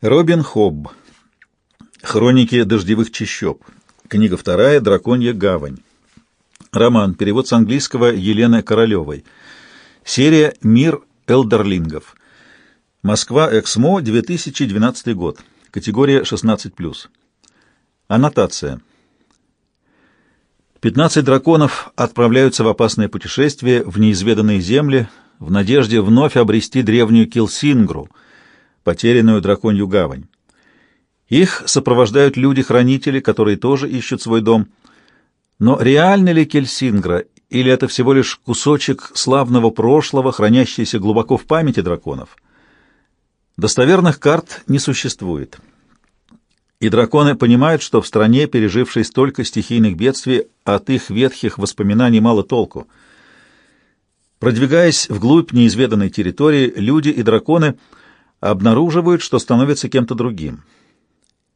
Робин Хобб. Хроники дождевых чащоб. Книга вторая. Драконья гавань. Роман. Перевод с английского Елены Королевой. Серия «Мир элдерлингов». Москва. Эксмо. 2012 год. Категория 16+. Аннотация. 15 драконов отправляются в опасное путешествие в неизведанные земли в надежде вновь обрести древнюю Килсингру — потерянную драконью гавань. Их сопровождают люди-хранители, которые тоже ищут свой дом. Но реально ли Кельсингра, или это всего лишь кусочек славного прошлого, хранящийся глубоко в памяти драконов? Достоверных карт не существует. И драконы понимают, что в стране, пережившей столько стихийных бедствий, от их ветхих воспоминаний мало толку. Продвигаясь вглубь неизведанной территории, люди и драконы — обнаруживают, что становятся кем-то другим.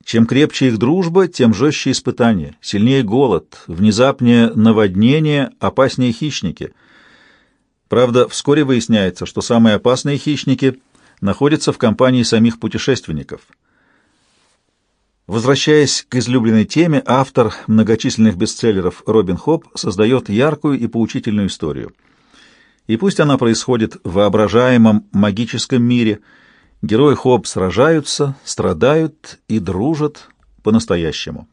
Чем крепче их дружба, тем жестче испытания, сильнее голод, внезапнее наводнение, опаснее хищники. Правда, вскоре выясняется, что самые опасные хищники находятся в компании самих путешественников. Возвращаясь к излюбленной теме, автор многочисленных бестселлеров Робин Хоп создает яркую и поучительную историю. И пусть она происходит в воображаемом магическом мире – Герои Хоб сражаются, страдают и дружат по-настоящему.